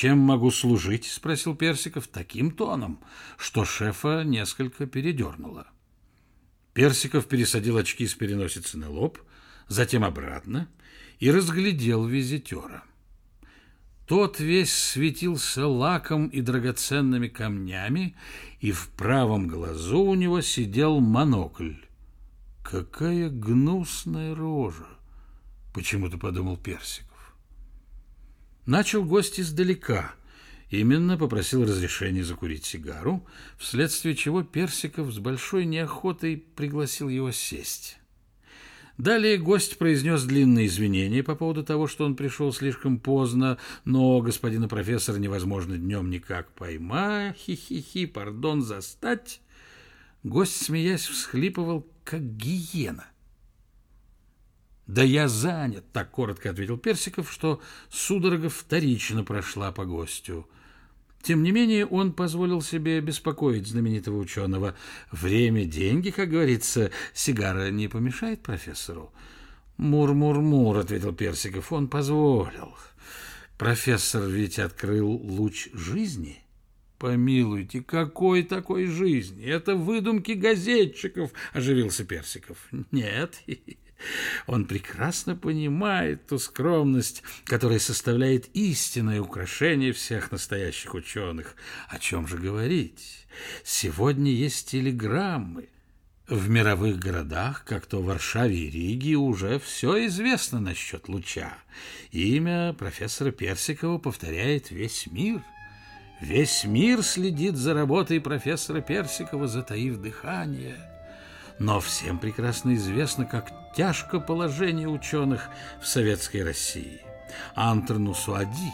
«Чем могу служить?» — спросил Персиков таким тоном, что шефа несколько передернуло. Персиков пересадил очки с переносицы на лоб, затем обратно и разглядел визитера. Тот весь светился лаком и драгоценными камнями, и в правом глазу у него сидел монокль. Какая гнусная рожа! Почему-то подумал Персик. Начал гость издалека. Именно попросил разрешения закурить сигару, вследствие чего Персиков с большой неохотой пригласил его сесть. Далее гость произнес длинные извинения по поводу того, что он пришел слишком поздно, но господина профессора невозможно днем никак поймать, хи-хи-хи, пардон, застать. Гость, смеясь, всхлипывал, как гиена — «Да я занят», — так коротко ответил Персиков, что судорога вторично прошла по гостю. Тем не менее, он позволил себе беспокоить знаменитого ученого. «Время – деньги, как говорится. Сигара не помешает профессору?» «Мур-мур-мур», — ответил Персиков, — «он позволил. Профессор ведь открыл луч жизни». «Помилуйте, какой такой жизни? Это выдумки газетчиков», — оживился Персиков. «Нет, он прекрасно понимает ту скромность, которая составляет истинное украшение всех настоящих ученых. О чем же говорить? Сегодня есть телеграммы. В мировых городах, как то в Варшаве и Риге, уже все известно насчет луча. Имя профессора Персикова повторяет весь мир. Весь мир следит за работой профессора Персикова, затаив дыхание. Но всем прекрасно известно, как тяжко положение ученых в советской России. Антону Суади,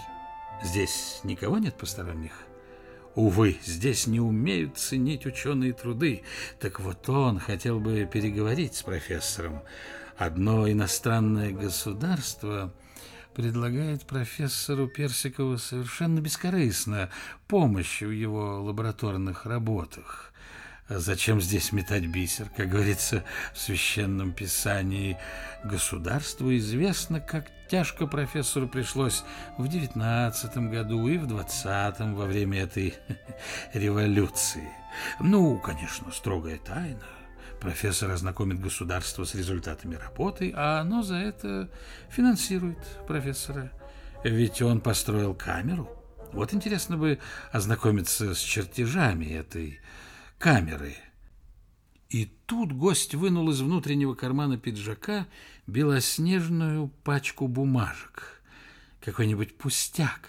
здесь никого нет посторонних? Увы, здесь не умеют ценить ученые труды. Так вот он хотел бы переговорить с профессором. Одно иностранное государство предлагает профессору Персикову совершенно бескорыстно помощь в его лабораторных работах. Зачем здесь метать бисер? Как говорится в священном писании, государству известно, как тяжко профессору пришлось в девятнадцатом году и в двадцатом во время этой революции. Ну, конечно, строгая тайна. Профессор ознакомит государство с результатами работы, а оно за это финансирует профессора. Ведь он построил камеру. Вот интересно бы ознакомиться с чертежами этой камеры. И тут гость вынул из внутреннего кармана пиджака белоснежную пачку бумажек. Какой-нибудь пустяк.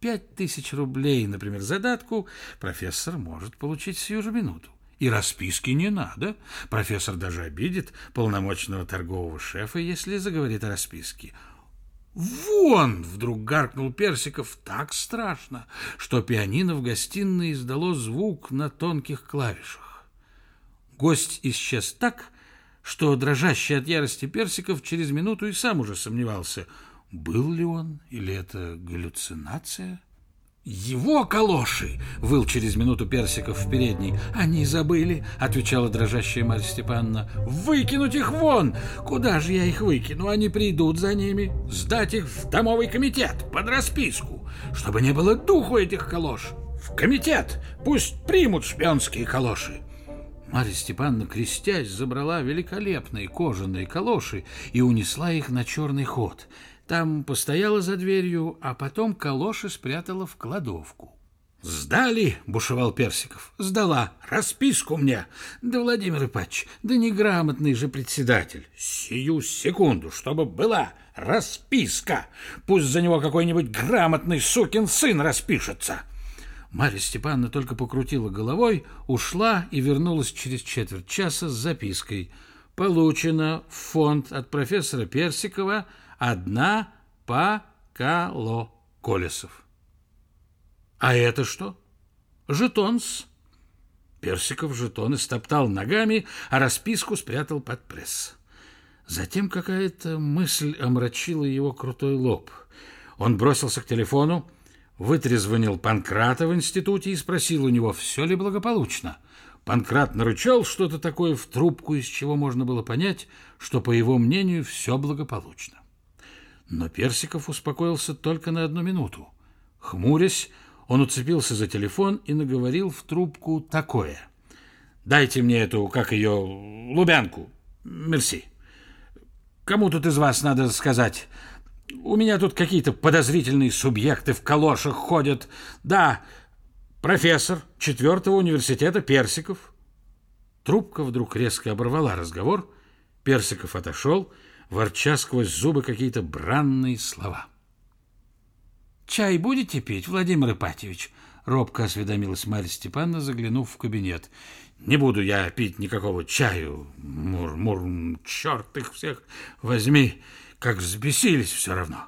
Пять тысяч рублей, например, задатку профессор может получить сию же минуту. И расписки не надо. Профессор даже обидит полномочного торгового шефа, если заговорит о расписке. «Вон!» — вдруг гаркнул Персиков так страшно, что пианино в гостиной издало звук на тонких клавишах. Гость исчез так, что дрожащий от ярости Персиков через минуту и сам уже сомневался, был ли он или это галлюцинация. «Его калоши!» — выл через минуту Персиков в передней. «Они забыли!» — отвечала дрожащая Марья Степановна. «Выкинуть их вон! Куда же я их выкину? Они придут за ними. Сдать их в домовый комитет под расписку, чтобы не было духу этих калош. В комитет! Пусть примут шпионские калоши!» Марья Степановна, крестясь, забрала великолепные кожаные калоши и унесла их на черный ход — там постояла за дверью, а потом калоши спрятала в кладовку. «Сдали?» — бушевал Персиков. «Сдала. Расписку мне. Да, Владимир Ипатч, да неграмотный же председатель. Сию секунду, чтобы была расписка. Пусть за него какой-нибудь грамотный сукин сын распишется». Марья Степановна только покрутила головой, ушла и вернулась через четверть часа с запиской. «Получено в фонд от профессора Персикова одна по кало колесов. А это что? Жетонс. Персиков жетоны стоптал ногами, а расписку спрятал под пресс. Затем какая-то мысль омрачила его крутой лоб. Он бросился к телефону, вытрезвонил Панкрата в институте и спросил у него, все ли благополучно. Панкрат нарычал что-то такое в трубку, из чего можно было понять, что, по его мнению, все благополучно. Но Персиков успокоился только на одну минуту. Хмурясь, он уцепился за телефон и наговорил в трубку такое. «Дайте мне эту, как ее, лубянку. Мерси. Кому тут из вас надо сказать? У меня тут какие-то подозрительные субъекты в калошах ходят. Да, профессор четвертого университета Персиков». Трубка вдруг резко оборвала разговор. Персиков отошел, ворча сквозь зубы какие-то бранные слова. «Чай будете пить, Владимир Ипатьевич?» Робко осведомилась Марья Степановна, заглянув в кабинет. «Не буду я пить никакого чаю. Мур-мур, черт их всех возьми, как взбесились все равно».